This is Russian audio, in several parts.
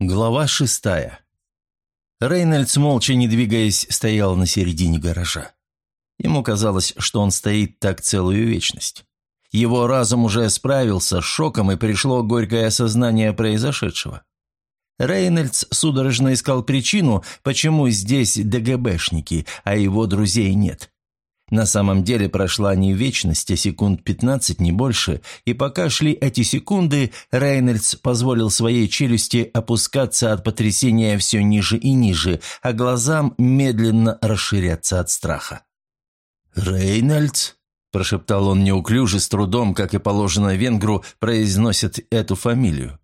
Глава шестая. Рейнольдс, молча не двигаясь, стоял на середине гаража. Ему казалось, что он стоит так целую вечность. Его разум уже справился с шоком, и пришло горькое осознание произошедшего. Рейнольдс судорожно искал причину, почему здесь ДГБшники, а его друзей нет. На самом деле прошла не вечность, а секунд 15, не больше, и пока шли эти секунды, Рейнольдс позволил своей челюсти опускаться от потрясения все ниже и ниже, а глазам медленно расширяться от страха. «Рейнольдс?» – прошептал он неуклюже, с трудом, как и положено венгру, произносит эту фамилию.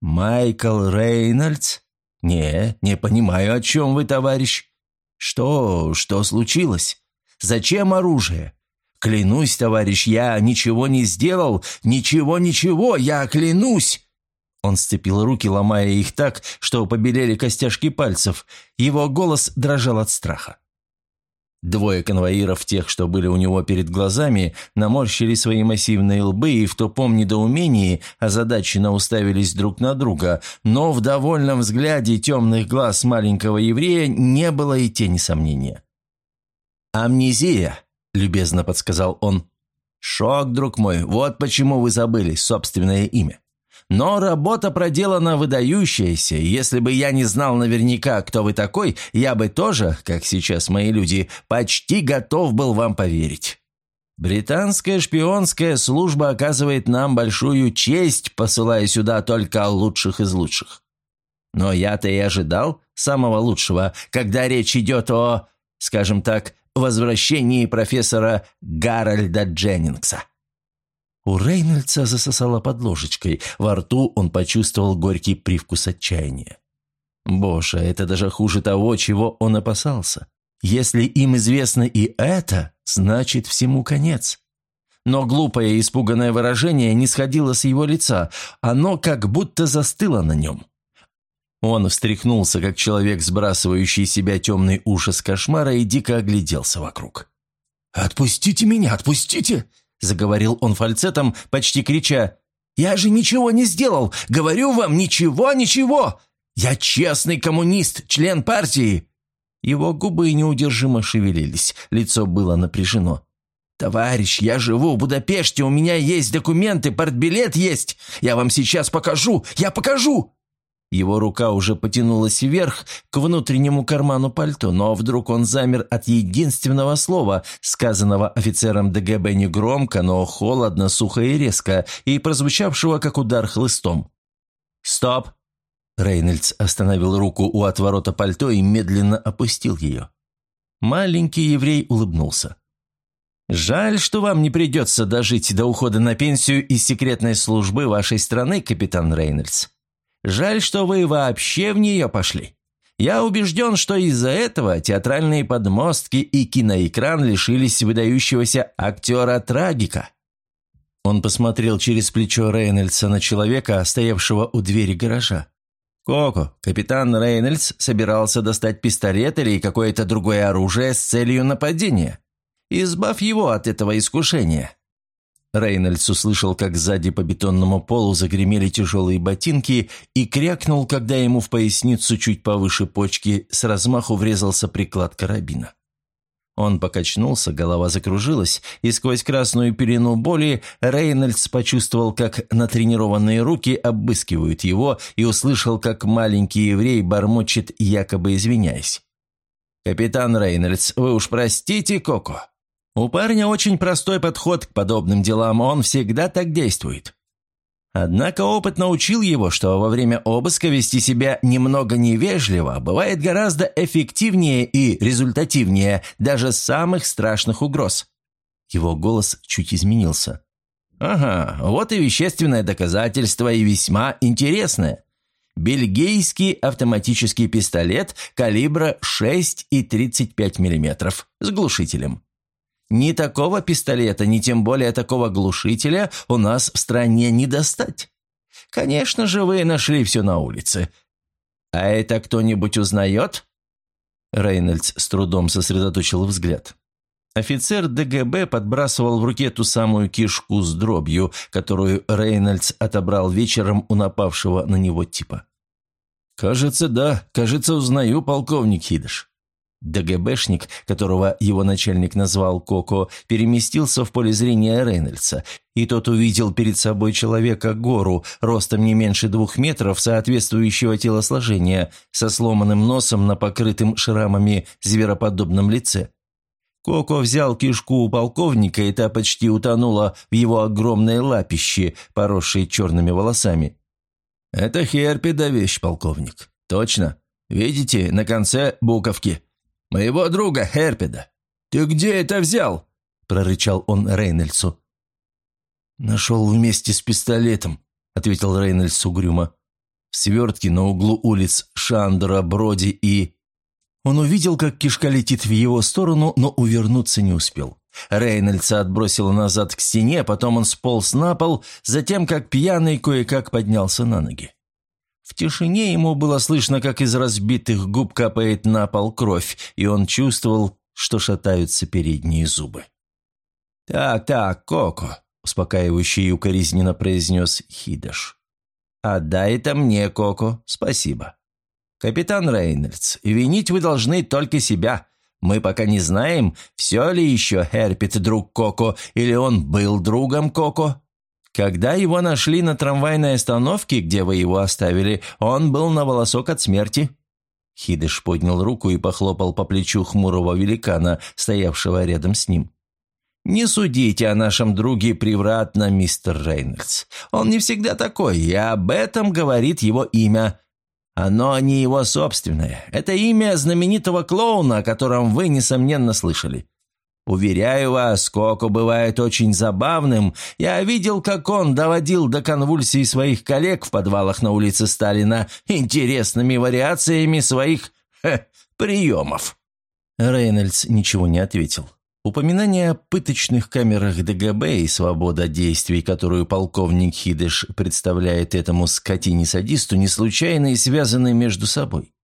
«Майкл Рейнольдс? Не, не понимаю, о чем вы, товарищ. Что, что случилось?» Зачем оружие? Клянусь, товарищ, я ничего не сделал, ничего, ничего, я клянусь!» Он сцепил руки, ломая их так, что побелели костяшки пальцев. Его голос дрожал от страха. Двое конвоиров, тех, что были у него перед глазами, наморщили свои массивные лбы и в тупом недоумении озадаченно уставились друг на друга, но в довольном взгляде темных глаз маленького еврея не было и тени сомнения. «Амнезия», – любезно подсказал он. «Шок, друг мой, вот почему вы забыли собственное имя. Но работа проделана выдающаяся, если бы я не знал наверняка, кто вы такой, я бы тоже, как сейчас мои люди, почти готов был вам поверить. Британская шпионская служба оказывает нам большую честь, посылая сюда только лучших из лучших. Но я-то и ожидал самого лучшего, когда речь идет о, скажем так, возвращении профессора Гарольда Дженнингса. У Рейнольдса засосало под ложечкой, во рту он почувствовал горький привкус отчаяния. Боже, это даже хуже того, чего он опасался. Если им известно и это, значит всему конец. Но глупое испуганное выражение не сходило с его лица, оно как будто застыло на нем. Он встряхнулся, как человек, сбрасывающий себя темный ужас кошмара, и дико огляделся вокруг. «Отпустите меня, отпустите!» – заговорил он фальцетом, почти крича. «Я же ничего не сделал! Говорю вам, ничего, ничего! Я честный коммунист, член партии!» Его губы неудержимо шевелились, лицо было напряжено. «Товарищ, я живу в Будапеште, у меня есть документы, портбилет есть! Я вам сейчас покажу! Я покажу!» Его рука уже потянулась вверх к внутреннему карману пальто, но вдруг он замер от единственного слова, сказанного офицером ДГБ негромко, но холодно, сухо и резко, и прозвучавшего как удар хлыстом. «Стоп!» Рейнольдс остановил руку у отворота пальто и медленно опустил ее. Маленький еврей улыбнулся. «Жаль, что вам не придется дожить до ухода на пенсию из секретной службы вашей страны, капитан Рейнольдс. Жаль, что вы вообще в нее пошли. Я убежден, что из-за этого театральные подмостки и киноэкран лишились выдающегося актера-трагика». Он посмотрел через плечо Рейнольдса на человека, стоявшего у двери гаража. «Коко, капитан Рейнольдс собирался достать пистолет или какое-то другое оружие с целью нападения. Избавь его от этого искушения. Рейнольдс услышал, как сзади по бетонному полу загремели тяжелые ботинки и крякнул, когда ему в поясницу чуть повыше почки с размаху врезался приклад карабина. Он покачнулся, голова закружилась, и сквозь красную пелену боли Рейнольдс почувствовал, как натренированные руки обыскивают его, и услышал, как маленький еврей бормочет, якобы извиняясь. «Капитан Рейнольдс, вы уж простите Коко. У парня очень простой подход к подобным делам, он всегда так действует. Однако опыт научил его, что во время обыска вести себя немного невежливо бывает гораздо эффективнее и результативнее даже самых страшных угроз. Его голос чуть изменился. «Ага, вот и вещественное доказательство, и весьма интересное. Бельгийский автоматический пистолет калибра 6,35 мм с глушителем. Ни такого пистолета, ни тем более такого глушителя у нас в стране не достать. Конечно же, вы нашли все на улице. А это кто-нибудь узнает?» Рейнольдс с трудом сосредоточил взгляд. Офицер ДГБ подбрасывал в руке ту самую кишку с дробью, которую Рейнольдс отобрал вечером у напавшего на него типа. «Кажется, да. Кажется, узнаю, полковник Хидыш». ДГБшник, которого его начальник назвал Коко, переместился в поле зрения Рейнольдса, и тот увидел перед собой человека-гору, ростом не меньше двух метров, соответствующего телосложения, со сломанным носом на покрытым шрамами звероподобном лице. Коко взял кишку у полковника, и та почти утонула в его огромной лапище, поросшей черными волосами. «Это Херпида вещь, полковник. Точно. Видите, на конце буковки. Моего друга Херпида. Ты где это взял?» – прорычал он Рейнольдсу. «Нашел вместе с пистолетом», – ответил Рейнольдс угрюмо. «В свертке на углу улиц Шандра, Броди и...» Он увидел, как кишка летит в его сторону, но увернуться не успел. Рейнольдса отбросило назад к стене, потом он сполз на пол, затем, как пьяный, кое-как поднялся на ноги. В тишине ему было слышно, как из разбитых губ капает на пол кровь, и он чувствовал, что шатаются передние зубы. «Так, так, Коко», — успокаивающе и укоризненно произнес Хидаш. «Отдай это мне, Коко, спасибо». «Капитан Рейнольдс, винить вы должны только себя. Мы пока не знаем, все ли еще Херпит друг Коко, или он был другом Коко. Когда его нашли на трамвайной остановке, где вы его оставили, он был на волосок от смерти». Хидыш поднял руку и похлопал по плечу хмурого великана, стоявшего рядом с ним. «Не судите о нашем друге превратно, мистер Рейнольдс. Он не всегда такой, и об этом говорит его имя. Оно не его собственное. Это имя знаменитого клоуна, о котором вы, несомненно, слышали. Уверяю вас, Коко бывает очень забавным. Я видел, как он доводил до конвульсий своих коллег в подвалах на улице Сталина интересными вариациями своих хе, приемов». Рейнольдс ничего не ответил. Упоминание о пыточных камерах ДГБ и свобода действий, которую полковник Хидыш представляет этому скотине-садисту, не случайно и связаны между собой.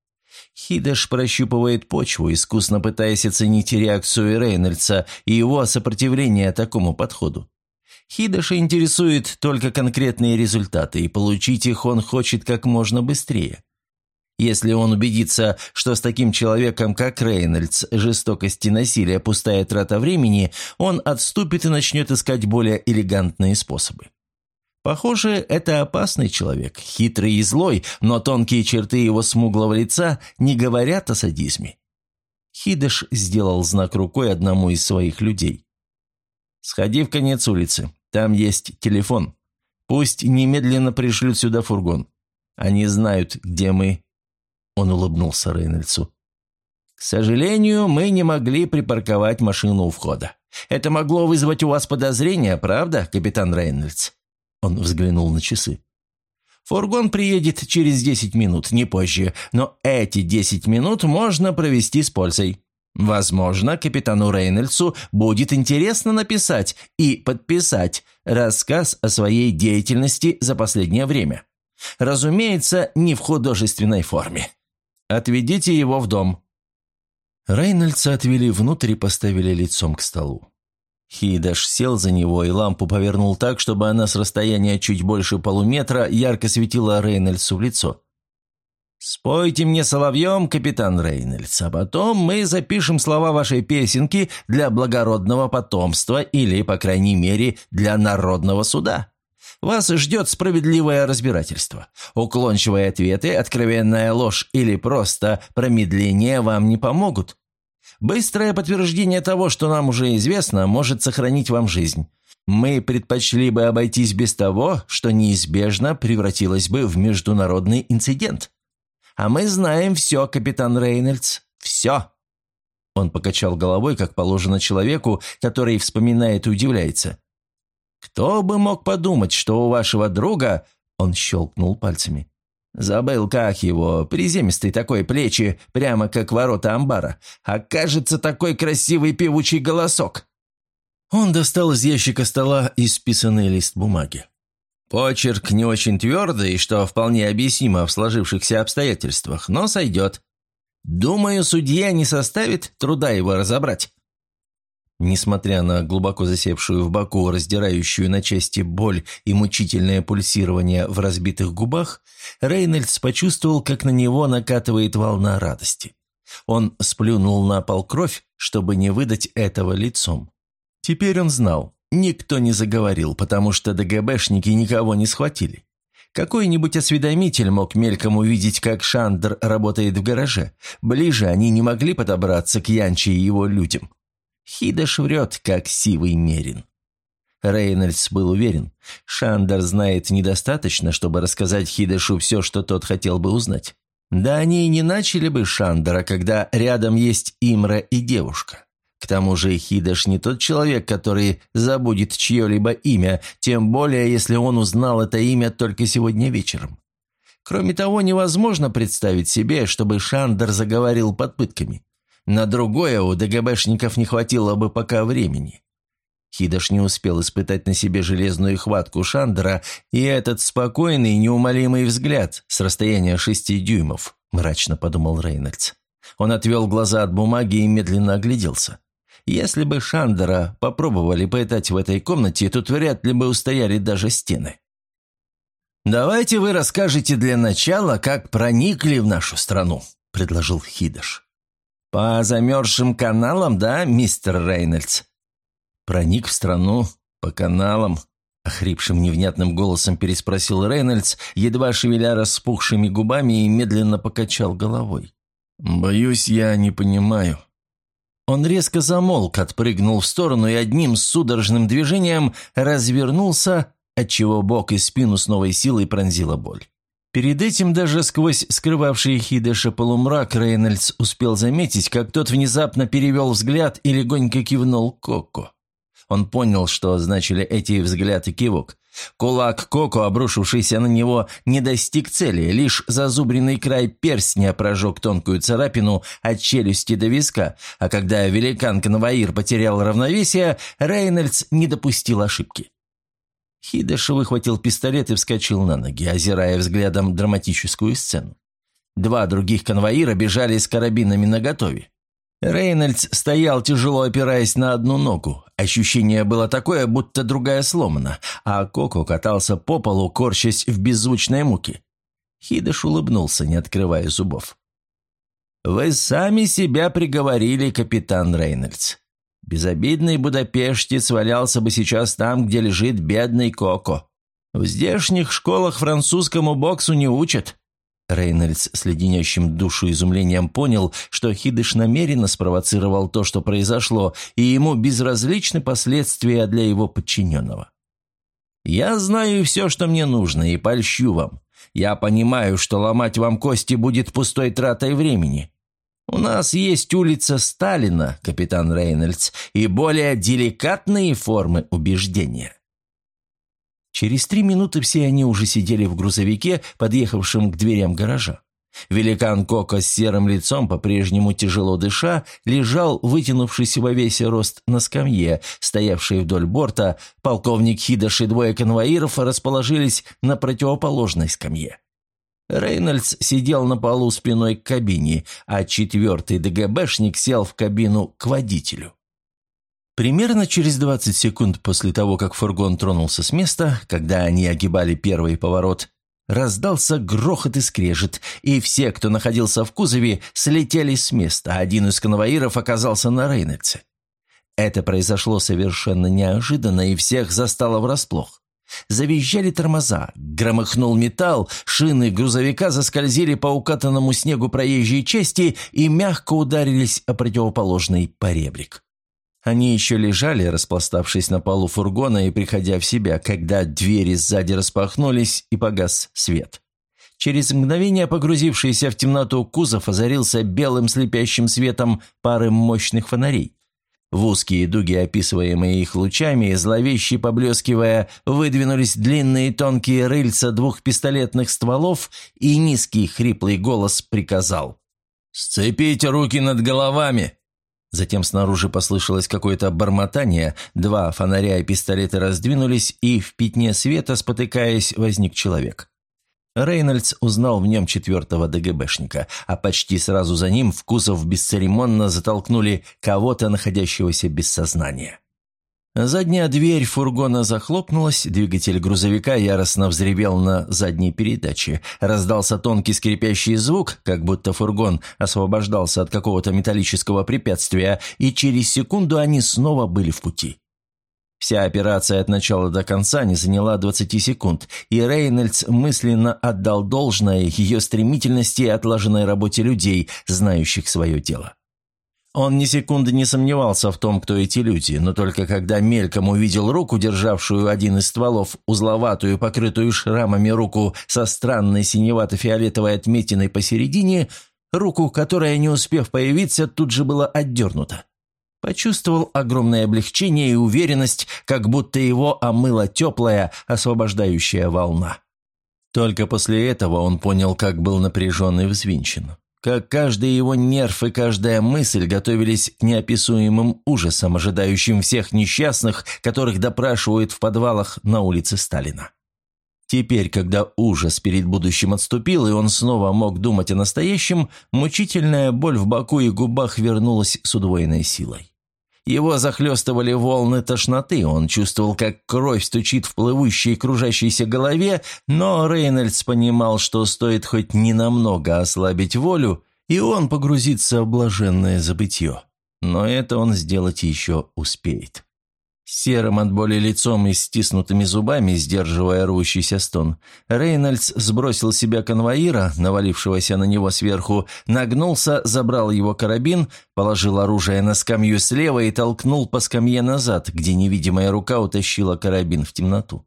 Хидыш прощупывает почву, искусно пытаясь оценить реакцию Рейнольдса и его сопротивление такому подходу. Хидыша интересует только конкретные результаты, и получить их он хочет как можно быстрее. Если он убедится, что с таким человеком, как Рейнольдс, жестокость и насилие – пустая трата времени, он отступит и начнет искать более элегантные способы. Похоже, это опасный человек, хитрый и злой, но тонкие черты его смуглого лица не говорят о садизме. Хидыш сделал знак рукой одному из своих людей. «Сходи в конец улицы, там есть телефон. Пусть немедленно пришлют сюда фургон. Они знают, где мы он улыбнулся Рейнольдсу. «К сожалению, мы не могли припарковать машину у входа. Это могло вызвать у вас подозрения, правда, капитан Рейнольдс?» Он взглянул на часы. «Фургон приедет через десять минут, не позже, но эти десять минут можно провести с пользой. Возможно, капитану Рейнольдсу будет интересно написать и подписать рассказ о своей деятельности за последнее время. Разумеется, не в художественной форме. Отведите его в дом». Рейнольдса отвели внутрь и поставили лицом к столу. Хидаш сел за него и лампу повернул так, чтобы она с расстояния чуть больше полуметра ярко светила Рейнольдсу в лицо. «Спойте мне соловьем, капитан Рейнольдс, а потом мы запишем слова вашей песенки для благородного потомства или, по крайней мере, для народного суда». Вас ждет справедливое разбирательство. Уклончивые ответы, откровенная ложь или просто промедление вам не помогут. Быстрое подтверждение того, что нам уже известно, может сохранить вам жизнь. Мы предпочли бы обойтись без того, что неизбежно превратилось бы в международный инцидент. А мы знаем все, капитан Рейнольдс, все. Он покачал головой, как положено человеку, который вспоминает и удивляется. «Кто бы мог подумать, что у вашего друга...» Он щелкнул пальцами. «Забыл, как его, приземистый такой плечи, прямо как ворота амбара. Окажется такой красивый певучий голосок!» Он достал из ящика стола исписанный лист бумаги. Почерк не очень твердый, что вполне объяснимо в сложившихся обстоятельствах, но сойдет. Думаю, судья не составит труда его разобрать. Несмотря на глубоко засевшую в боку, раздирающую на части боль и мучительное пульсирование в разбитых губах, Рейнольдс почувствовал, как на него накатывает волна радости. Он сплюнул на пол кровь, чтобы не выдать этого лицом. Теперь он знал, никто не заговорил, потому что ДГБшники никого не схватили. Какой-нибудь осведомитель мог мельком увидеть, как Шандер работает в гараже. Ближе они не могли подобраться к Янче и его людям. Хидаш врет, как сивый мерин. Рейнольдс был уверен, Шандер знает недостаточно, чтобы рассказать Хидашу все, что тот хотел бы узнать. Да они и не начали бы Шандера, когда рядом есть Имра и девушка. К тому же Хидаш не тот человек, который забудет чье-либо имя, тем более, если он узнал это имя только сегодня вечером. Кроме того, невозможно представить себе, чтобы Шандер заговорил под пытками. На другое у ДГБшников не хватило бы пока времени. Хидаш не успел испытать на себе железную хватку Шандера и этот спокойный, неумолимый взгляд с расстояния шести дюймов, мрачно подумал Рейнольдс. Он отвел глаза от бумаги и медленно огляделся. Если бы Шандера попробовали пытать в этой комнате, тут вряд ли бы устояли даже стены. «Давайте вы расскажете для начала, как проникли в нашу страну», – предложил Хидаш. «По замерзшим каналам, да, мистер Рейнольдс?» «Проник в страну по каналам», — охрипшим невнятным голосом переспросил Рейнольдс, едва шевеля распухшими губами и медленно покачал головой. «Боюсь, я не понимаю». Он резко замолк, отпрыгнул в сторону и одним судорожным движением развернулся, отчего бок и спину с новой силой пронзила боль. Перед этим даже сквозь скрывавший Хидеша полумрак Рейнольдс успел заметить, как тот внезапно перевел взгляд и легонько кивнул Коко. Он понял, что значили эти взгляд и кивок. Кулак Коко, обрушившийся на него, не достиг цели, лишь зазубренный край перстня прожег тонкую царапину от челюсти до виска, а когда великан-конвоир потерял равновесие, Рейнольдс не допустил ошибки. Хидеш выхватил пистолет и вскочил на ноги, озирая взглядом драматическую сцену. Два других конвоира бежали с карабинами наготове. Рейнольдс стоял, тяжело опираясь на одну ногу. Ощущение было такое, будто другая сломана, а Коко катался по полу, корчась в беззвучной муке. Хидеш улыбнулся, не открывая зубов. «Вы сами себя приговорили, капитан Рейнольдс. Безобидный будапештец валялся бы сейчас там, где лежит бедный Коко. В здешних школах французскому боксу не учат». Рейнольдс с леденящим душу изумлением понял, что Хидыш намеренно спровоцировал то, что произошло, и ему безразличны последствия для его подчиненного. «Я знаю все, что мне нужно, и польщу вам. Я понимаю, что ломать вам кости будет пустой тратой времени. У нас есть улица Сталина, капитан Рейнольдс, и более деликатные формы убеждения. Через три минуты все они уже сидели в грузовике, подъехавшем к дверям гаража. Великан Кока с серым лицом, по-прежнему тяжело дыша, лежал, вытянувшись во весь рост на скамье, стоявшей вдоль борта. Полковник Хидаш и двое конвоиров расположились на противоположной скамье. Рейнольдс сидел на полу спиной к кабине, а четвертый ДГБшник сел в кабину к водителю. Примерно через 20 секунд после того, как фургон тронулся с места, когда они огибали первый поворот, раздался грохот и скрежет, и все, кто находился в кузове, слетели с места, один из конвоиров оказался на Рейнольдсе. Это произошло совершенно неожиданно и всех застало врасплох. Завизжали тормоза, громыхнул металл, шины грузовика заскользили по укатанному снегу проезжей части и мягко ударились о противоположный поребрик. Они еще лежали, распластавшись на полу фургона и приходя в себя, когда двери сзади распахнулись и погас свет. Через мгновение погрузившийся в темноту кузов озарился белым слепящим светом пары мощных фонарей. В узкие дуги, описываемые их лучами, зловеще поблескивая, выдвинулись длинные тонкие рыльца двух пистолетных стволов, и низкий хриплый голос приказал. «Сцепите руки над головами!» Затем снаружи послышалось какое-то бормотание, два фонаря и пистолеты раздвинулись, и в пятне света, спотыкаясь, возник человек. Рейнольдс узнал в нем четвертого ДГБшника, а почти сразу за ним в кузов бесцеремонно затолкнули кого-то, находящегося без сознания. Задняя дверь фургона захлопнулась, двигатель грузовика яростно взревел на задней передаче. Раздался тонкий скрипящий звук, как будто фургон освобождался от какого-то металлического препятствия, и через секунду они снова были в пути. Вся операция от начала до конца не заняла 20 секунд, и Рейнольдс мысленно отдал должное ее стремительности и отлаженной работе людей, знающих свое дело. Он ни секунды не сомневался в том, кто эти люди, но только когда мельком увидел руку, державшую один из стволов, узловатую, покрытую шрамами руку со странной синевато-фиолетовой отметиной посередине, руку, которая, не успев появиться, тут же была отдернута. Почувствовал огромное облегчение и уверенность, как будто его омыла теплая, освобождающая волна. Только после этого он понял, как был напряжен и взвинчен как каждый его нерв и каждая мысль готовились к неописуемым ужасам, ожидающим всех несчастных, которых допрашивают в подвалах на улице Сталина. Теперь, когда ужас перед будущим отступил, и он снова мог думать о настоящем, мучительная боль в боку и губах вернулась с удвоенной силой. Его захлестывали волны тошноты, он чувствовал, как кровь стучит в плывущей кружащейся голове, но Рейнольдс понимал, что стоит хоть ненамного ослабить волю, и он погрузится в блаженное забытье. Но это он сделать еще успеет. Серым от боли лицом и стиснутыми зубами, сдерживая рвущийся стон, Рейнольдс сбросил себя конвоира, навалившегося на него сверху, нагнулся, забрал его карабин, положил оружие на скамью слева и толкнул по скамье назад, где невидимая рука утащила карабин в темноту.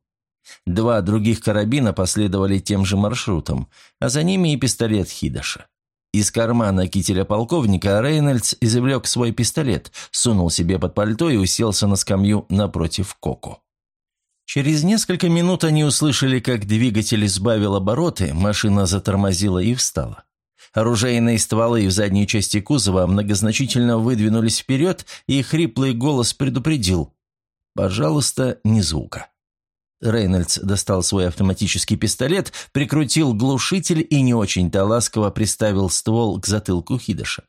Два других карабина последовали тем же маршрутом, а за ними и пистолет Хидаша. Из кармана кителя полковника Рейнольдс извлек свой пистолет, сунул себе под пальто и уселся на скамью напротив Коко. Через несколько минут они услышали, как двигатель сбавил обороты, машина затормозила и встала. Оружейные стволы в задней части кузова многозначительно выдвинулись вперед, и хриплый голос предупредил «Пожалуйста, не звука». Рейнольдс достал свой автоматический пистолет, прикрутил глушитель и не очень-то ласково приставил ствол к затылку Хидыша.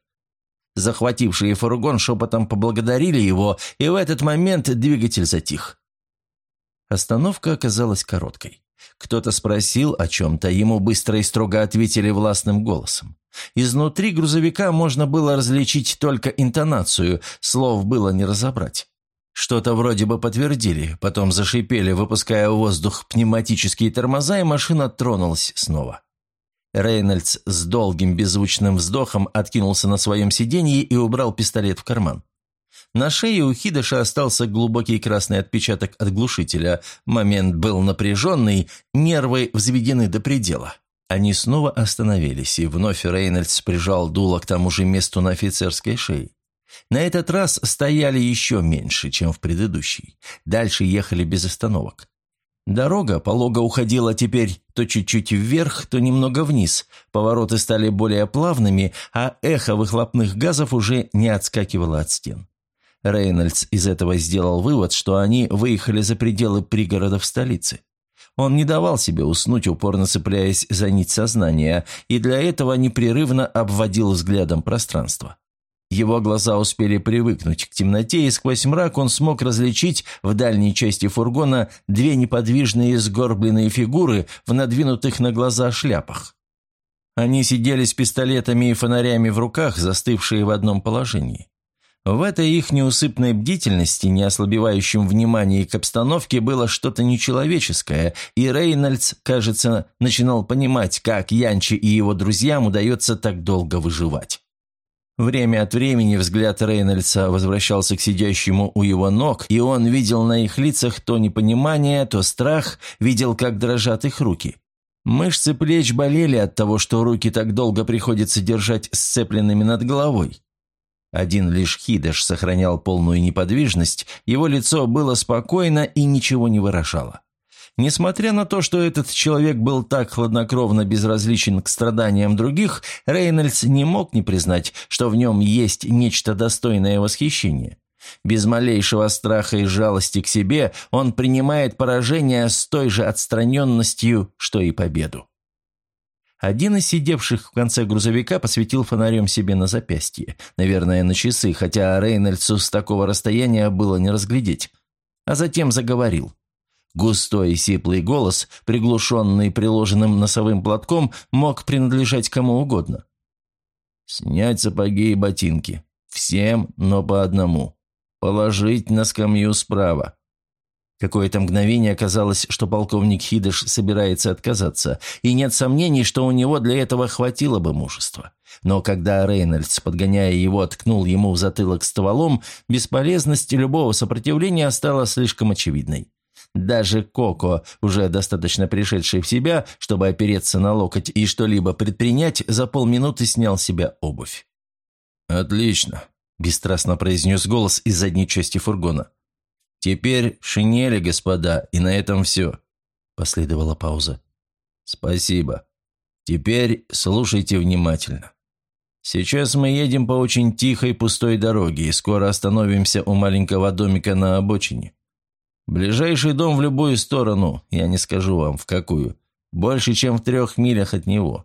Захватившие фургон шепотом поблагодарили его, и в этот момент двигатель затих. Остановка оказалась короткой. Кто-то спросил о чем-то, ему быстро и строго ответили властным голосом. Изнутри грузовика можно было различить только интонацию, слов было не разобрать. Что-то вроде бы подтвердили, потом зашипели, выпуская в воздух пневматические тормоза, и машина тронулась снова. Рейнольдс с долгим беззвучным вздохом откинулся на своем сиденье и убрал пистолет в карман. На шее у Хидыша остался глубокий красный отпечаток от глушителя. Момент был напряженный, нервы взведены до предела. Они снова остановились, и вновь Рейнольдс прижал дуло к тому же месту на офицерской шее. На этот раз стояли еще меньше, чем в предыдущий. Дальше ехали без остановок. Дорога полого уходила теперь то чуть-чуть вверх, то немного вниз. Повороты стали более плавными, а эхо выхлопных газов уже не отскакивало от стен. Рейнольдс из этого сделал вывод, что они выехали за пределы пригородов столицы. Он не давал себе уснуть, упорно цепляясь за нить сознания, и для этого непрерывно обводил взглядом пространство. Его глаза успели привыкнуть к темноте, и сквозь мрак он смог различить в дальней части фургона две неподвижные сгорбленные фигуры в надвинутых на глаза шляпах. Они сидели с пистолетами и фонарями в руках, застывшие в одном положении. В этой их неусыпной бдительности, не ослабевающем внимании к обстановке, было что-то нечеловеческое, и Рейнольдс, кажется, начинал понимать, как Янчи и его друзьям удается так долго выживать. Время от времени взгляд Рейнольдса возвращался к сидящему у его ног, и он видел на их лицах то непонимание, то страх, видел, как дрожат их руки. Мышцы плеч болели от того, что руки так долго приходится держать сцепленными над головой. Один лишь Хидеш сохранял полную неподвижность, его лицо было спокойно и ничего не выражало. Несмотря на то, что этот человек был так хладнокровно безразличен к страданиям других, Рейнольдс не мог не признать, что в нем есть нечто достойное восхищения. Без малейшего страха и жалости к себе он принимает поражение с той же отстраненностью, что и победу. Один из сидевших в конце грузовика посветил фонарем себе на запястье, наверное, на часы, хотя Рейнольдсу с такого расстояния было не разглядеть. А затем заговорил. Густой и сиплый голос, приглушенный приложенным носовым платком, мог принадлежать кому угодно. «Снять сапоги и ботинки. Всем, но по одному. Положить на скамью справа. Какое-то мгновение казалось, что полковник Хидыш собирается отказаться, и нет сомнений, что у него для этого хватило бы мужества. Но когда Рейнольдс, подгоняя его, ткнул ему в затылок стволом, бесполезность любого сопротивления стала слишком очевидной. Даже Коко, уже достаточно пришедший в себя, чтобы опереться на локоть и что-либо предпринять, за полминуты снял с себя обувь. «Отлично», – бесстрастно произнес голос из задней части фургона. «Теперь шинели, господа, и на этом все», – последовала пауза. «Спасибо. Теперь слушайте внимательно. Сейчас мы едем по очень тихой пустой дороге и скоро остановимся у маленького домика на обочине. Ближайший дом в любую сторону, я не скажу вам в какую, больше, чем в трех милях от него.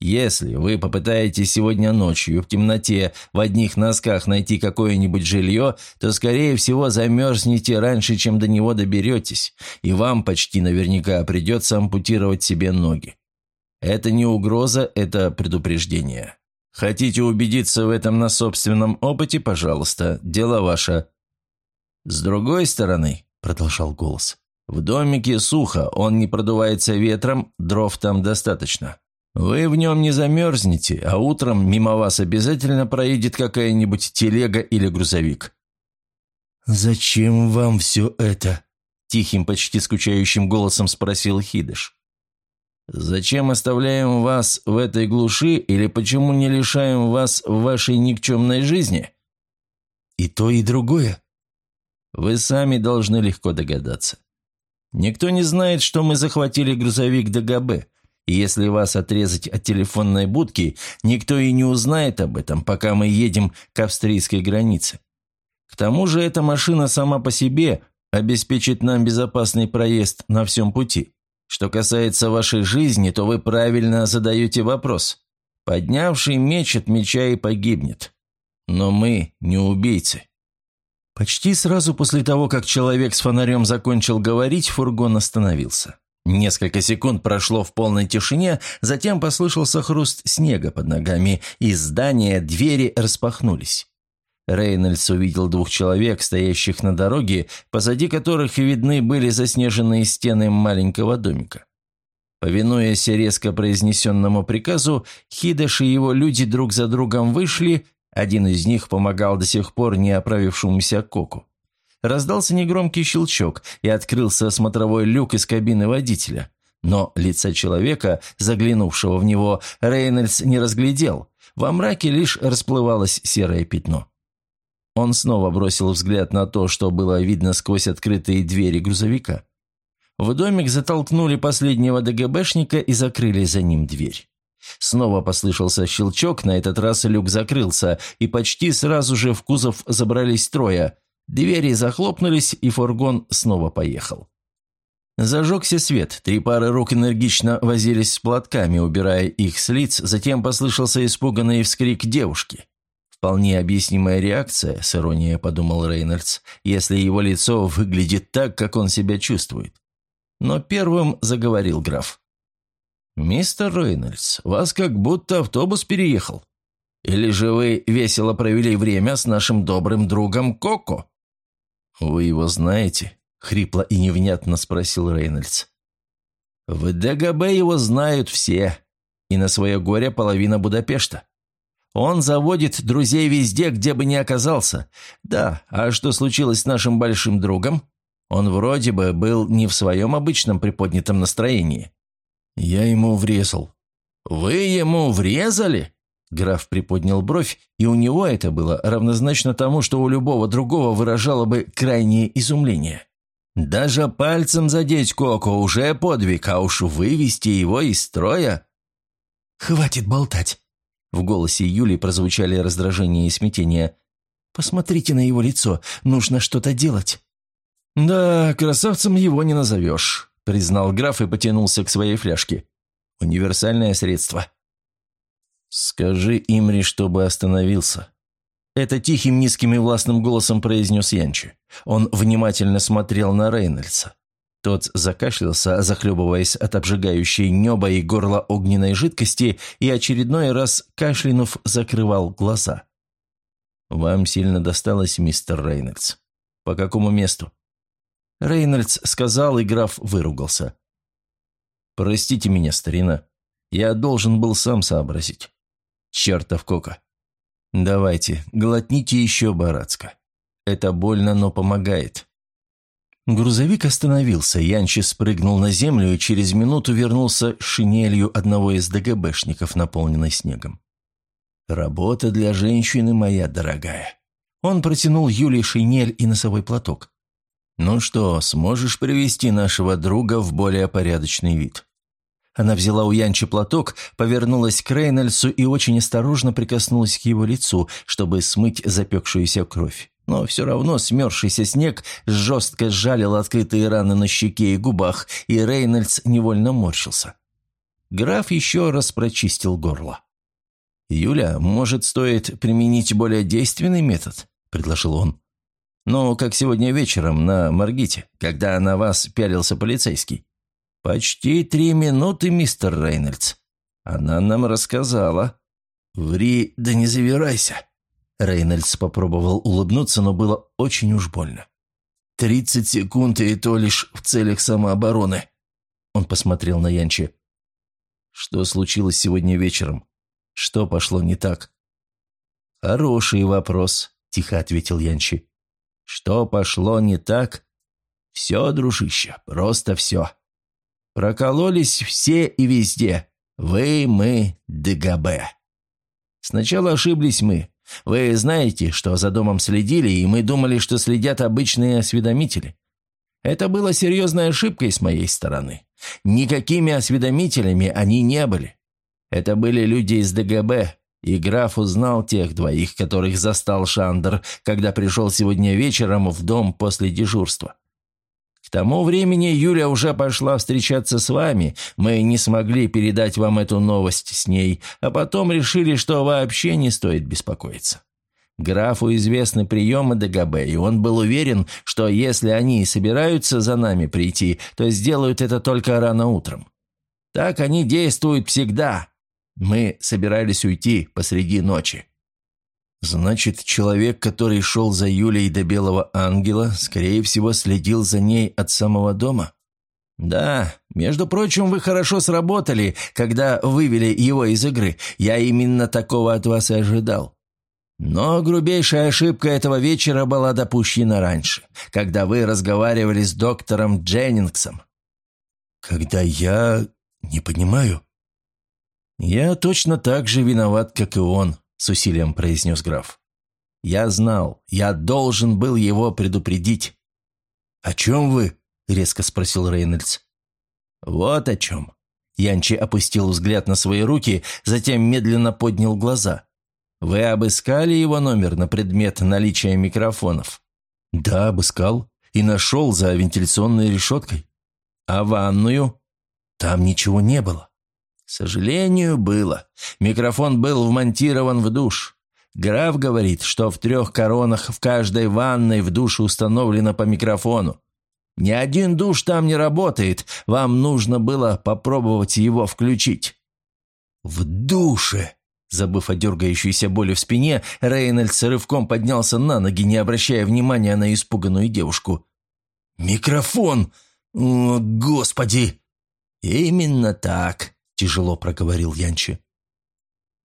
Если вы попытаетесь сегодня ночью в темноте в одних носках найти какое-нибудь жилье, то, скорее всего, замерзнете раньше, чем до него доберетесь, и вам почти наверняка придется ампутировать себе ноги. Это не угроза, это предупреждение. Хотите убедиться в этом на собственном опыте, пожалуйста, дело ваше. С другой стороны, продолжал голос, в домике сухо, он не продувается ветром, дров там достаточно. Вы в нем не замерзнете, а утром мимо вас обязательно проедет какая-нибудь телега или грузовик». «Зачем вам все это?» – тихим, почти скучающим голосом спросил Хидыш. «Зачем оставляем вас в этой глуши или почему не лишаем вас вашей никчемной жизни?» «И то, и другое». «Вы сами должны легко догадаться. Никто не знает, что мы захватили грузовик ДГБ. И если вас отрезать от телефонной будки, никто и не узнает об этом, пока мы едем к австрийской границе. К тому же эта машина сама по себе обеспечит нам безопасный проезд на всем пути. Что касается вашей жизни, то вы правильно задаете вопрос. Поднявший меч от меча и погибнет. Но мы не убийцы. Почти сразу после того, как человек с фонарем закончил говорить, фургон остановился. Несколько секунд прошло в полной тишине, затем послышался хруст снега под ногами, и здания двери распахнулись. Рейнольдс увидел двух человек, стоящих на дороге, позади которых видны были заснеженные стены маленького домика. Повинуясь резко произнесенному приказу, Хидаш и его люди друг за другом вышли, один из них помогал до сих пор не оправившемуся Коку. Раздался негромкий щелчок, и открылся смотровой люк из кабины водителя. Но лица человека, заглянувшего в него, Рейнольдс не разглядел. Во мраке лишь расплывалось серое пятно. Он снова бросил взгляд на то, что было видно сквозь открытые двери грузовика. В домик затолкнули последнего ДГБшника и закрыли за ним дверь. Снова послышался щелчок, на этот раз люк закрылся, и почти сразу же в кузов забрались трое Двери захлопнулись, и фургон снова поехал. Зажегся свет, три пары рук энергично возились с платками, убирая их с лиц, затем послышался испуганный вскрик девушки. «Вполне объяснимая реакция», — с иронией подумал Рейнольдс, «если его лицо выглядит так, как он себя чувствует». Но первым заговорил граф. «Мистер Рейнольдс, вас как будто автобус переехал. Или же вы весело провели время с нашим добрым другом Коко?» «Вы его знаете?» — хрипло и невнятно спросил Рейнольдс. «В ДГБ его знают все, и на свое горе половина Будапешта. Он заводит друзей везде, где бы ни оказался. Да, а что случилось с нашим большим другом? Он вроде бы был не в своем обычном приподнятом настроении. Я ему врезал». «Вы ему врезали?» Граф приподнял бровь, и у него это было равнозначно тому, что у любого другого выражало бы крайнее изумление. Даже пальцем задеть Коко уже подвиг, а уж вывести его из строя... «Хватит болтать!» В голосе Юли прозвучали раздражение и смятение. «Посмотрите на его лицо, нужно что-то делать». «Да, красавцем его не назовешь», — признал граф и потянулся к своей фляжке. Универсальное средство. «Скажи Имри, чтобы остановился». Это тихим, низким и властным голосом произнес Янчи. Он внимательно смотрел на Рейнольдса. Тот закашлялся, захлебываясь от обжигающей неба и горла огненной жидкости, и очередной раз, кашлянув, закрывал глаза. «Вам сильно досталось, мистер Рейнольдс. По какому месту?» Рейнольдс сказал, и граф выругался. «Простите меня, старина. Я должен был сам сообразить. Чертов кока. Давайте, глотните еще, Барацка. Это больно, но помогает». Грузовик остановился, Янчи спрыгнул на землю и через минуту вернулся шинелью одного из ДГБшников, наполненной снегом. «Работа для женщины моя дорогая». Он протянул Юле шинель и носовой платок. «Ну что, сможешь привести нашего друга в более порядочный вид?» Она взяла у Янчи платок, повернулась к Рейнольдсу и очень осторожно прикоснулась к его лицу, чтобы смыть запекшуюся кровь. Но все равно смерзшийся снег жестко сжалил открытые раны на щеке и губах, и Рейнольдс невольно морщился. Граф еще раз прочистил горло. «Юля, может, стоит применить более действенный метод?» – предложил он. «Ну, как сегодня вечером на Маргите, когда на вас пялился полицейский». «Почти три минуты, мистер Рейнольдс. Она нам рассказала». «Ври, да не завирайся», Рейнольдс попробовал улыбнуться, но было очень уж больно. «Тридцать секунд, и то лишь в целях самообороны». Он посмотрел на Янчи. «Что случилось сегодня вечером? Что пошло не так?» «Хороший вопрос», — тихо ответил Янчи. «Что пошло не так?» «Все, дружище, просто все. Прокололись все и везде. Вы, мы, ДГБ. Сначала ошиблись мы, вы знаете, что за домом следили, и мы думали, что следят обычные осведомители. Это было серьезной ошибкой с моей стороны. Никакими осведомителями они не были. Это были люди из ДГБ, и граф узнал тех двоих, которых застал Шандер, когда пришел сегодня вечером в дом после дежурства тому времени Юля уже пошла встречаться с вами, мы не смогли передать вам эту новость с ней, а потом решили, что вообще не стоит беспокоиться. Графу известны приемы ДГБ, и он был уверен, что если они собираются за нами прийти, то сделают это только рано утром. Так они действуют всегда. Мы собирались уйти посреди ночи. Значит, человек, который шел за Юлей до Белого Ангела, скорее всего, следил за ней от самого дома? Да, между прочим, вы хорошо сработали, когда вывели его из игры. Я именно такого от вас и ожидал. Но грубейшая ошибка этого вечера была допущена раньше, когда вы разговаривали с доктором Дженнингсом. Когда я... не понимаю. Я точно так же виноват, как и он, с усилием произнес граф. «Я знал, я должен был его предупредить». «О чем вы?» – резко спросил Рейнольдс. «Вот о чем». Янчи опустил взгляд на свои руки, затем медленно поднял глаза. «Вы обыскали его номер на предмет наличия микрофонов?» «Да, обыскал. И нашел за вентиляционной решеткой. А ванную?» «Там ничего не было сожалению, было. Микрофон был вмонтирован в душ. Граф говорит, что в трех коронах в каждой ванной в душе установлено по микрофону. Ни один душ там не работает, вам нужно было попробовать его включить». «В душе!» Забыв о дергающейся боли в спине, Рейнольдс рывком поднялся на ноги, не обращая внимания на испуганную девушку. «Микрофон! О, Господи!» «Именно так тяжело проговорил Янчи.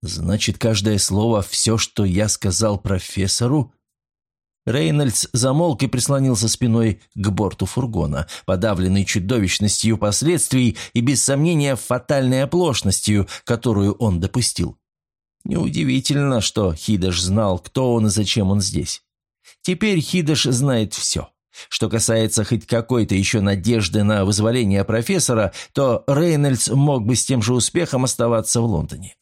«Значит, каждое слово, все, что я сказал профессору...» Рейнольдс замолк и прислонился спиной к борту фургона, подавленный чудовищностью последствий и, без сомнения, фатальной оплошностью, которую он допустил. Неудивительно, что Хидаш знал, кто он и зачем он здесь. Теперь Хидаш знает все. Что касается хоть какой-то еще надежды на вызволение профессора, то Рейнольдс мог бы с тем же успехом оставаться в Лондоне.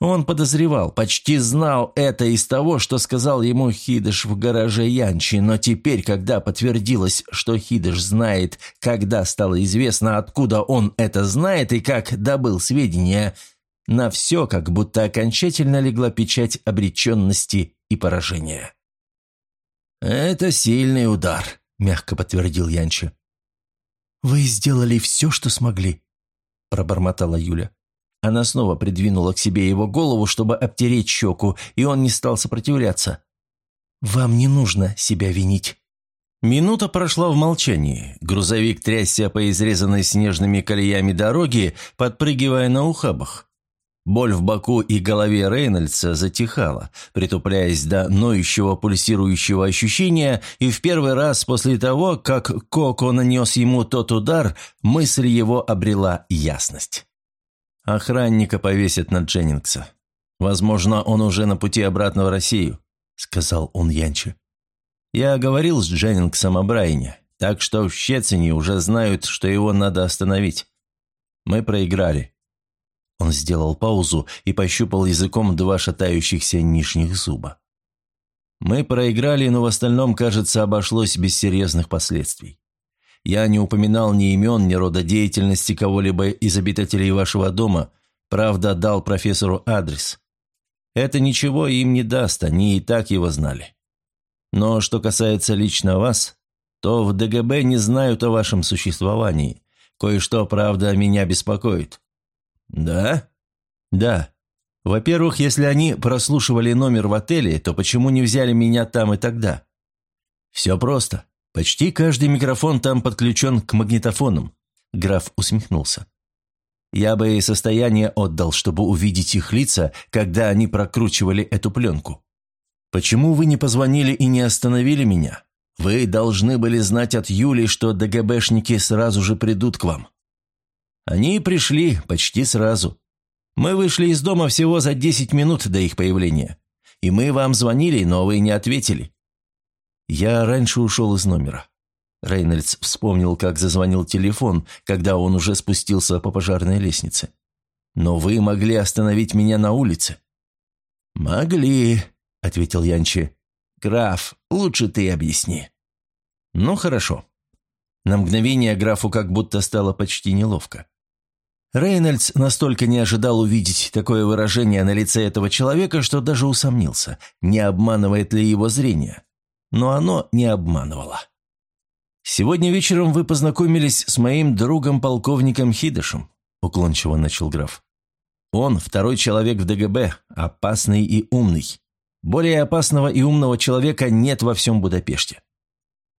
Он подозревал, почти знал это из того, что сказал ему Хидыш в гараже Янчи, но теперь, когда подтвердилось, что Хидыш знает, когда стало известно, откуда он это знает и как добыл сведения, на все как будто окончательно легла печать обреченности и поражения. «Это сильный удар», — мягко подтвердил Янчи. «Вы сделали все, что смогли», — пробормотала Юля. Она снова придвинула к себе его голову, чтобы обтереть щеку, и он не стал сопротивляться. «Вам не нужно себя винить». Минута прошла в молчании. Грузовик трясся по изрезанной снежными колеями дороги, подпрыгивая на ухабах. Боль в боку и голове Рейнольдса затихала, притупляясь до ноющего пульсирующего ощущения, и в первый раз после того, как Коко нанес ему тот удар, мысль его обрела ясность. «Охранника повесят на Дженнингса. Возможно, он уже на пути обратно в Россию», — сказал он Янче. «Я говорил с Дженнингсом о Брайне, так что в Щецине уже знают, что его надо остановить. Мы проиграли». Он сделал паузу и пощупал языком два шатающихся нижних зуба. «Мы проиграли, но в остальном, кажется, обошлось без серьезных последствий. Я не упоминал ни имен, ни рода деятельности кого-либо из обитателей вашего дома, правда, дал профессору адрес. Это ничего им не даст, они и так его знали. Но что касается лично вас, то в ДГБ не знают о вашем существовании. Кое-что, правда, меня беспокоит». «Да?» «Да. Во-первых, если они прослушивали номер в отеле, то почему не взяли меня там и тогда?» «Все просто. Почти каждый микрофон там подключен к магнитофонам. Граф усмехнулся. Я бы и состояние отдал, чтобы увидеть их лица, когда они прокручивали эту пленку. Почему вы не позвонили и не остановили меня? Вы должны были знать от Юли, что ДГБшники сразу же придут к вам. Они пришли почти сразу. Мы вышли из дома всего за 10 минут до их появления. И мы вам звонили, но вы не ответили. Я раньше ушел из номера. Рейнольдс вспомнил, как зазвонил телефон, когда он уже спустился по пожарной лестнице. «Но вы могли остановить меня на улице». «Могли», — ответил Янчи. «Граф, лучше ты объясни». «Ну, хорошо». На мгновение графу как будто стало почти неловко. Рейнольдс настолько не ожидал увидеть такое выражение на лице этого человека, что даже усомнился, не обманывает ли его зрение но оно не обманывало. «Сегодня вечером вы познакомились с моим другом-полковником Хидышем», – уклончиво начал граф. «Он второй человек в ДГБ, опасный и умный. Более опасного и умного человека нет во всем Будапеште.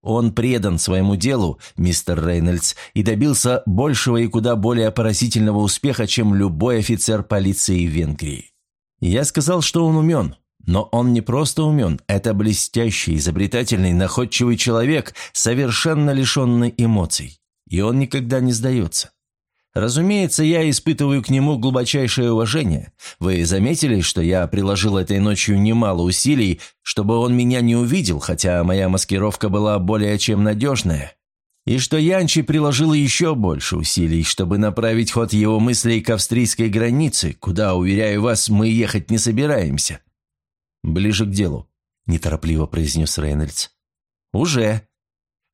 Он предан своему делу, мистер Рейнольдс, и добился большего и куда более поразительного успеха, чем любой офицер полиции в Венгрии. Я сказал, что он умен, но он не просто умен, это блестящий, изобретательный, находчивый человек, совершенно лишенный эмоций. И он никогда не сдается. Разумеется, я испытываю к нему глубочайшее уважение. Вы заметили, что я приложил этой ночью немало усилий, чтобы он меня не увидел, хотя моя маскировка была более чем надежная. И что Янчи приложил еще больше усилий, чтобы направить ход его мыслей к австрийской границе, куда, уверяю вас, мы ехать не собираемся. «Ближе к делу», – неторопливо произнес Рейнольдс. «Уже.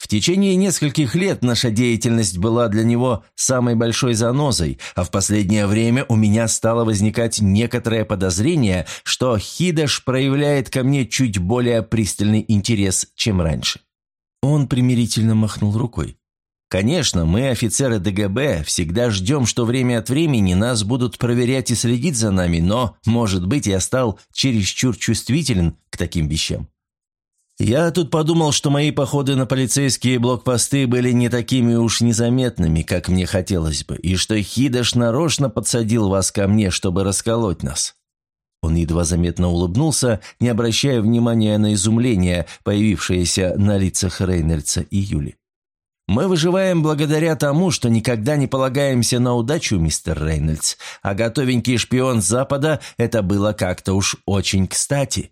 В течение нескольких лет наша деятельность была для него самой большой занозой, а в последнее время у меня стало возникать некоторое подозрение, что Хидаш проявляет ко мне чуть более пристальный интерес, чем раньше». Он примирительно махнул рукой. Конечно, мы, офицеры ДГБ, всегда ждем, что время от времени нас будут проверять и следить за нами, но, может быть, я стал чересчур чувствителен к таким вещам. Я тут подумал, что мои походы на полицейские блокпосты были не такими уж незаметными, как мне хотелось бы, и что Хидаш нарочно подсадил вас ко мне, чтобы расколоть нас». Он едва заметно улыбнулся, не обращая внимания на изумление, появившееся на лицах Рейнольдса и Юли. Мы выживаем благодаря тому, что никогда не полагаемся на удачу, мистер Рейнольдс, а готовенький шпион Запада – это было как-то уж очень кстати.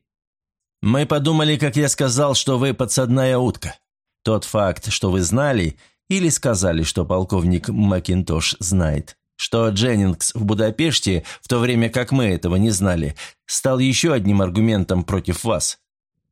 Мы подумали, как я сказал, что вы подсадная утка. Тот факт, что вы знали, или сказали, что полковник Макинтош знает, Что Дженнингс в Будапеште, в то время как мы этого не знали, стал еще одним аргументом против вас.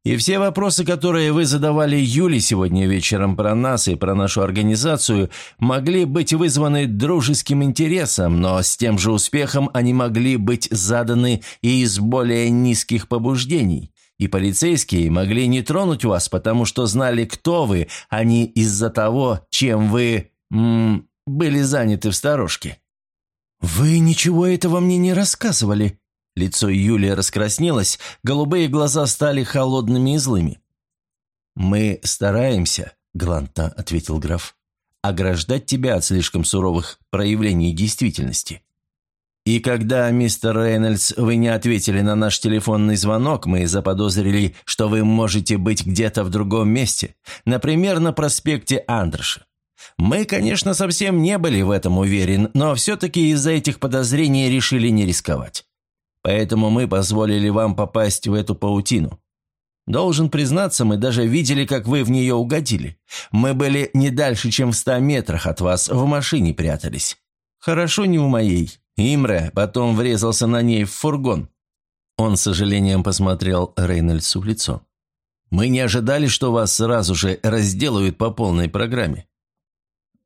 И все вопросы, которые вы задавали Юле сегодня вечером про нас и про нашу организацию, могли быть вызваны дружеским интересом, но с тем же успехом они могли быть заданы и из более низких побуждений. И полицейские могли не тронуть вас, потому что знали, кто вы, а не из-за того, чем вы... М были заняты в сторожке. «Вы ничего этого мне не рассказывали», Лицо Юлии раскраснелось, голубые глаза стали холодными и злыми. «Мы стараемся», — галантно ответил граф, — «ограждать тебя от слишком суровых проявлений действительности». И когда, мистер Рейнольдс, вы не ответили на наш телефонный звонок, мы заподозрили, что вы можете быть где-то в другом месте, например, на проспекте Андроша. Мы, конечно, совсем не были в этом уверены, но все-таки из-за этих подозрений решили не рисковать. Поэтому мы позволили вам попасть в эту паутину. Должен признаться, мы даже видели, как вы в нее угодили. Мы были не дальше, чем в ста метрах от вас, в машине прятались. Хорошо не в моей. Имре потом врезался на ней в фургон». Он с сожалением посмотрел Рейнольдсу в лицо. «Мы не ожидали, что вас сразу же разделают по полной программе.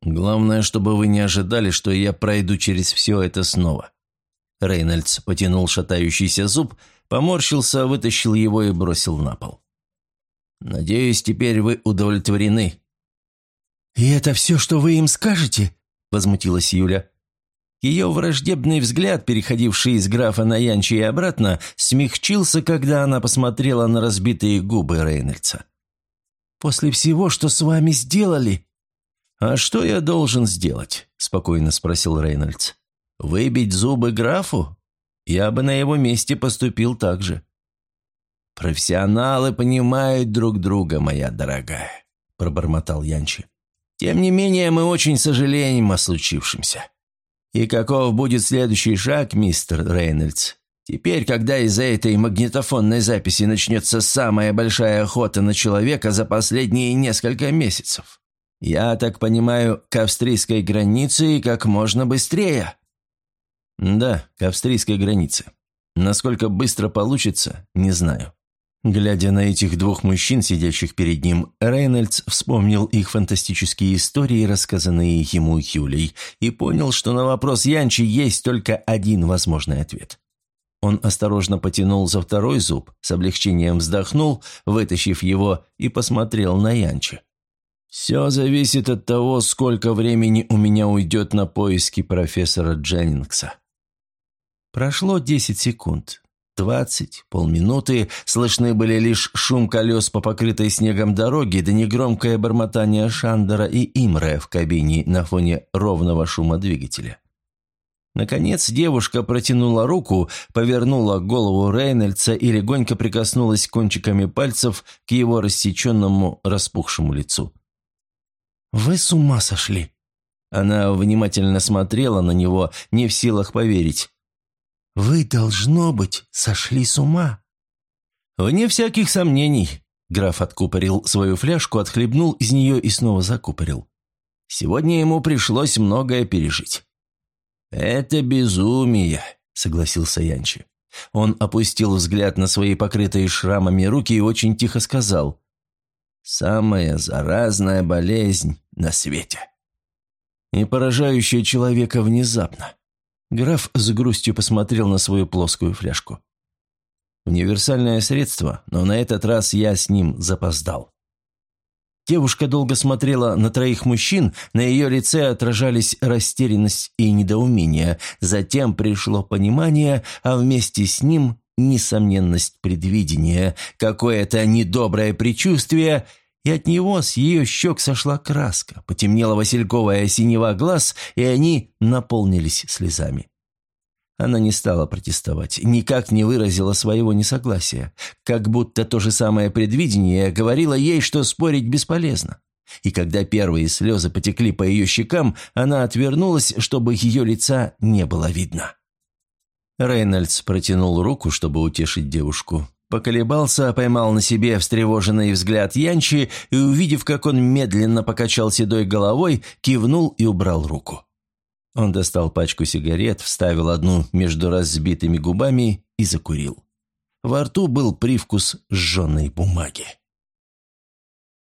Главное, чтобы вы не ожидали, что я пройду через все это снова. Рейнольдс потянул шатающийся зуб, поморщился, вытащил его и бросил на пол. «Надеюсь, теперь вы удовлетворены». «И это все, что вы им скажете?» – возмутилась Юля. Ее враждебный взгляд, переходивший из графа на Янчи и обратно, смягчился, когда она посмотрела на разбитые губы Рейнольдса. «После всего, что с вами сделали...» «А что я должен сделать?» – спокойно спросил Рейнольдс. Выбить зубы графу? Я бы на его месте поступил так же. «Профессионалы понимают друг друга, моя дорогая», – пробормотал Янчи. «Тем не менее, мы очень сожалеем о случившемся. И каков будет следующий шаг, мистер Рейнольдс? Теперь, когда из-за этой магнитофонной записи начнется самая большая охота на человека за последние несколько месяцев. Я так понимаю, к австрийской границе и как можно быстрее». «Да, к австрийской границе. Насколько быстро получится, не знаю». Глядя на этих двух мужчин, сидящих перед ним, Рейнольдс вспомнил их фантастические истории, рассказанные ему Юлей, и понял, что на вопрос Янчи есть только один возможный ответ. Он осторожно потянул за второй зуб, с облегчением вздохнул, вытащив его, и посмотрел на Янчи. «Все зависит от того, сколько времени у меня уйдет на поиски профессора Дженнингса». Прошло десять секунд. Двадцать, полминуты, слышны были лишь шум колес по покрытой снегом дороге да негромкое бормотание Шандера и Имре в кабине на фоне ровного шума двигателя. Наконец девушка протянула руку, повернула голову Рейнольдса и легонько прикоснулась кончиками пальцев к его рассеченному, распухшему лицу. «Вы с ума сошли!» Она внимательно смотрела на него, не в силах поверить. «Вы, должно быть, сошли с ума». «Вне всяких сомнений», — граф откупорил свою фляжку, отхлебнул из нее и снова закупорил. «Сегодня ему пришлось многое пережить». «Это безумие», — согласился Янчи. Он опустил взгляд на свои покрытые шрамами руки и очень тихо сказал. «Самая заразная болезнь на свете». И поражающая человека внезапно. Граф с грустью посмотрел на свою плоскую фляжку. «Универсальное средство, но на этот раз я с ним запоздал». Девушка долго смотрела на троих мужчин, на ее лице отражались растерянность и недоумение. Затем пришло понимание, а вместе с ним несомненность предвидения, какое-то недоброе предчувствие, и от него с ее щек сошла краска, потемнела васильковая синева глаз, и они наполнились слезами. Она не стала протестовать, никак не выразила своего несогласия, как будто то же самое предвидение говорило ей, что спорить бесполезно. И когда первые слезы потекли по ее щекам, она отвернулась, чтобы ее лица не было видно. Рейнольдс протянул руку, чтобы утешить девушку. Поколебался, поймал на себе встревоженный взгляд Янчи и, увидев, как он медленно покачал седой головой, кивнул и убрал руку. Он достал пачку сигарет, вставил одну между разбитыми губами и закурил. Во рту был привкус сжженной бумаги.